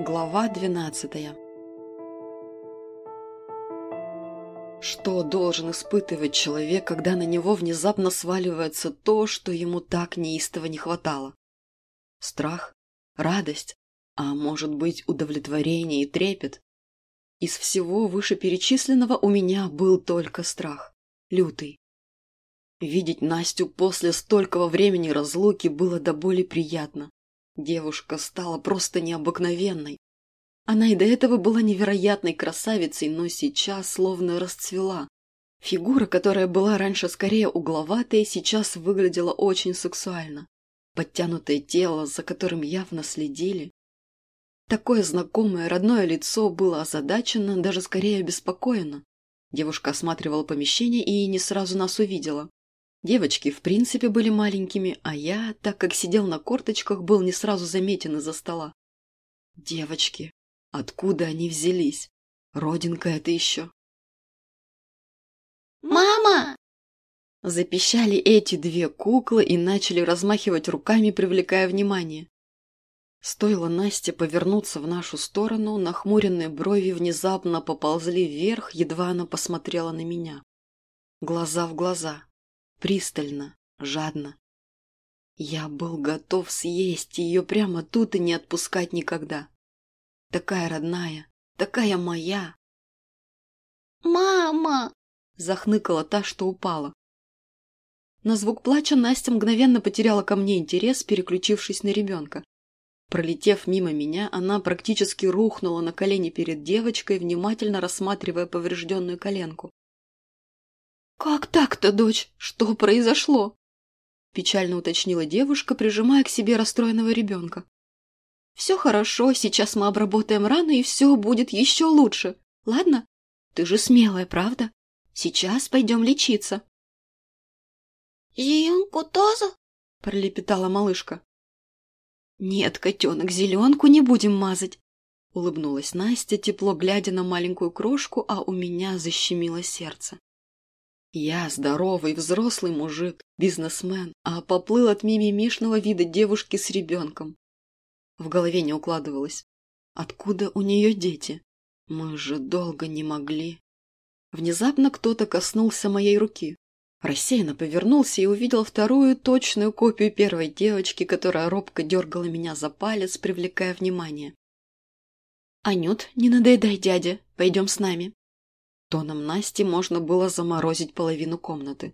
Глава двенадцатая Что должен испытывать человек, когда на него внезапно сваливается то, что ему так неистово не хватало? Страх? Радость? А может быть, удовлетворение и трепет? Из всего вышеперечисленного у меня был только страх. Лютый. Видеть Настю после столького времени разлуки было до боли приятно. Девушка стала просто необыкновенной. Она и до этого была невероятной красавицей, но сейчас словно расцвела. Фигура, которая была раньше скорее угловатой, сейчас выглядела очень сексуально. Подтянутое тело, за которым явно следили. Такое знакомое родное лицо было озадачено, даже скорее обеспокоено. Девушка осматривала помещение и не сразу нас увидела. Девочки в принципе были маленькими, а я, так как сидел на корточках, был не сразу заметен из-за стола. Девочки. Откуда они взялись? Родинка это еще. «Мама!» Запищали эти две куклы и начали размахивать руками, привлекая внимание. Стоило Насте повернуться в нашу сторону, нахмуренные брови внезапно поползли вверх, едва она посмотрела на меня. Глаза в глаза пристально, жадно. Я был готов съесть ее прямо тут и не отпускать никогда. Такая родная, такая моя. «Мама!» – захныкала та, что упала. На звук плача Настя мгновенно потеряла ко мне интерес, переключившись на ребенка. Пролетев мимо меня, она практически рухнула на колени перед девочкой, внимательно рассматривая поврежденную коленку. «Как так-то, дочь? Что произошло?» Печально уточнила девушка, прижимая к себе расстроенного ребенка. «Все хорошо, сейчас мы обработаем рану, и все будет еще лучше. Ладно? Ты же смелая, правда? Сейчас пойдем лечиться». «Зеленку тоже?» – пролепетала малышка. «Нет, котенок, зеленку не будем мазать», – улыбнулась Настя, тепло глядя на маленькую крошку, а у меня защемило сердце. Я здоровый взрослый мужик, бизнесмен, а поплыл от мимимишного вида девушки с ребенком. В голове не укладывалось. Откуда у нее дети? Мы же долго не могли. Внезапно кто-то коснулся моей руки. Рассеянно повернулся и увидел вторую точную копию первой девочки, которая робко дергала меня за палец, привлекая внимание. «Анют, не надоедай дядя, пойдем с нами», Тоном Насти можно было заморозить половину комнаты.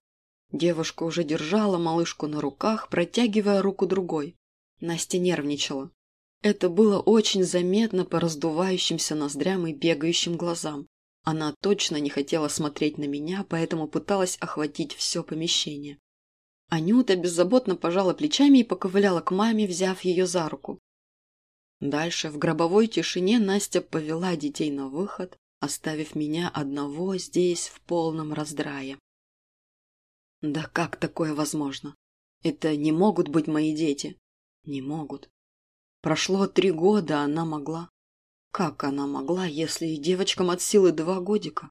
Девушка уже держала малышку на руках, протягивая руку другой. Настя нервничала. Это было очень заметно по раздувающимся ноздрям и бегающим глазам. Она точно не хотела смотреть на меня, поэтому пыталась охватить все помещение. Анюта беззаботно пожала плечами и поковыляла к маме, взяв ее за руку. Дальше в гробовой тишине Настя повела детей на выход, оставив меня одного здесь в полном раздрае. Да как такое возможно? Это не могут быть мои дети. Не могут. Прошло три года, она могла. Как она могла, если девочкам от силы два годика?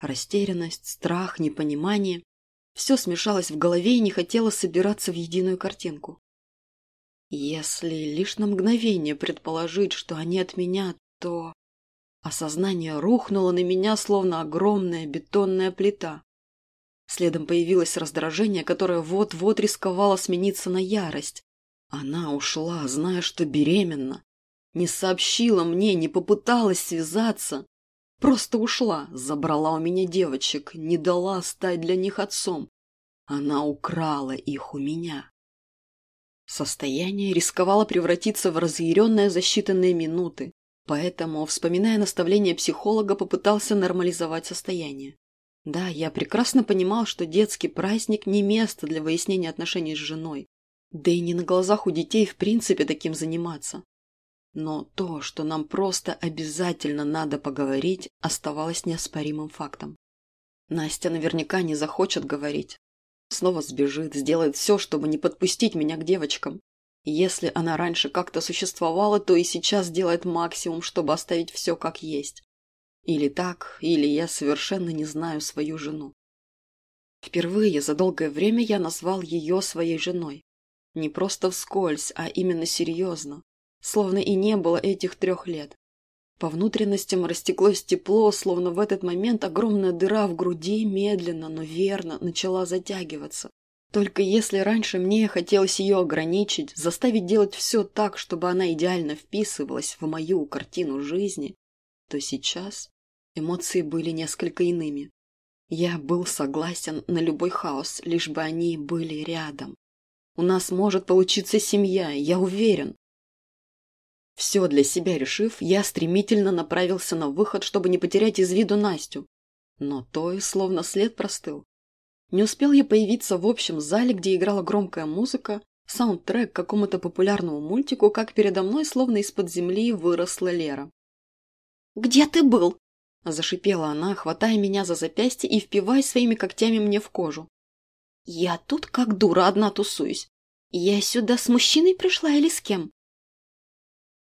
Растерянность, страх, непонимание. Все смешалось в голове и не хотело собираться в единую картинку. Если лишь на мгновение предположить, что они от меня, то... Осознание рухнуло на меня, словно огромная бетонная плита. Следом появилось раздражение, которое вот-вот рисковало смениться на ярость. Она ушла, зная, что беременна. Не сообщила мне, не попыталась связаться. Просто ушла, забрала у меня девочек, не дала стать для них отцом. Она украла их у меня. Состояние рисковало превратиться в разъяренное за считанные минуты. Поэтому, вспоминая наставление психолога, попытался нормализовать состояние. Да, я прекрасно понимал, что детский праздник не место для выяснения отношений с женой. Да и не на глазах у детей в принципе таким заниматься. Но то, что нам просто обязательно надо поговорить, оставалось неоспоримым фактом. Настя наверняка не захочет говорить. Снова сбежит, сделает все, чтобы не подпустить меня к девочкам. Если она раньше как-то существовала, то и сейчас делает максимум, чтобы оставить все как есть. Или так, или я совершенно не знаю свою жену. Впервые за долгое время я назвал ее своей женой. Не просто вскользь, а именно серьезно. словно и не было этих трех лет. По внутренностям растеклось тепло, словно в этот момент огромная дыра в груди медленно, но верно начала затягиваться. Только если раньше мне хотелось ее ограничить, заставить делать все так, чтобы она идеально вписывалась в мою картину жизни, то сейчас эмоции были несколько иными. Я был согласен на любой хаос, лишь бы они были рядом. У нас может получиться семья, я уверен. Все для себя решив, я стремительно направился на выход, чтобы не потерять из виду Настю. Но то и словно след простыл. Не успел я появиться в общем зале, где играла громкая музыка, саундтрек к какому-то популярному мультику, как передо мной словно из-под земли выросла Лера. «Где ты был?» – зашипела она, хватая меня за запястье и впивая своими когтями мне в кожу. «Я тут как дура одна тусуюсь. Я сюда с мужчиной пришла или с кем?»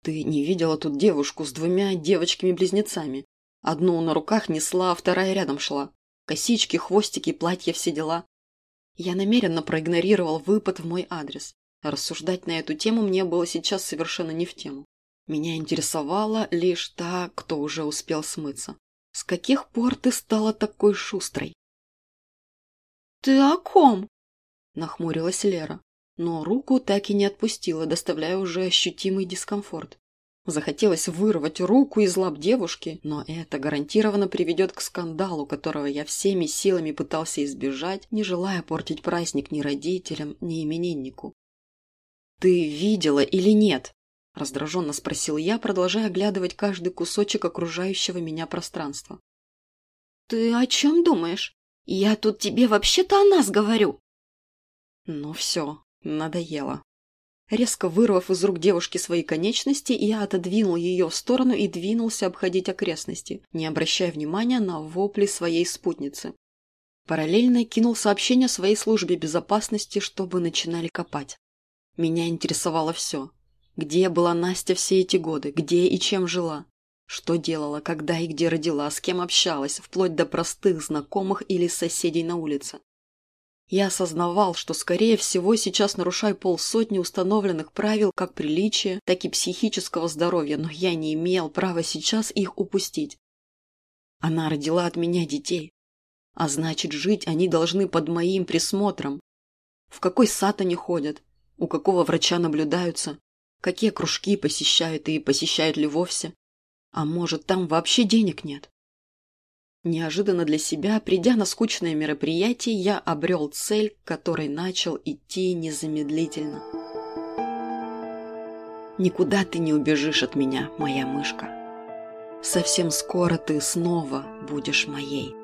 Ты не видела тут девушку с двумя девочками-близнецами. Одну на руках несла, а вторая рядом шла. Косички, хвостики, платья, все дела. Я намеренно проигнорировал выпад в мой адрес. Рассуждать на эту тему мне было сейчас совершенно не в тему. Меня интересовала лишь та, кто уже успел смыться. С каких пор ты стала такой шустрой? «Ты о ком?» – нахмурилась Лера но руку так и не отпустила, доставляя уже ощутимый дискомфорт. Захотелось вырвать руку из лап девушки, но это гарантированно приведет к скандалу, которого я всеми силами пытался избежать, не желая портить праздник ни родителям, ни имениннику. «Ты видела или нет?» – раздраженно спросил я, продолжая оглядывать каждый кусочек окружающего меня пространства. «Ты о чем думаешь? Я тут тебе вообще-то о нас говорю!» «Ну все, Надоело. Резко вырвав из рук девушки свои конечности, я отодвинул ее в сторону и двинулся обходить окрестности, не обращая внимания на вопли своей спутницы. Параллельно кинул сообщение своей службе безопасности, чтобы начинали копать. Меня интересовало все. Где была Настя все эти годы? Где и чем жила? Что делала, когда и где родила, с кем общалась, вплоть до простых знакомых или соседей на улице? Я осознавал, что, скорее всего, сейчас нарушаю полсотни установленных правил как приличия, так и психического здоровья, но я не имел права сейчас их упустить. Она родила от меня детей. А значит, жить они должны под моим присмотром. В какой сад они ходят? У какого врача наблюдаются? Какие кружки посещают и посещают ли вовсе? А может, там вообще денег нет? Неожиданно для себя, придя на скучное мероприятие, я обрел цель, к которой начал идти незамедлительно. Никуда ты не убежишь от меня, моя мышка. Совсем скоро ты снова будешь моей.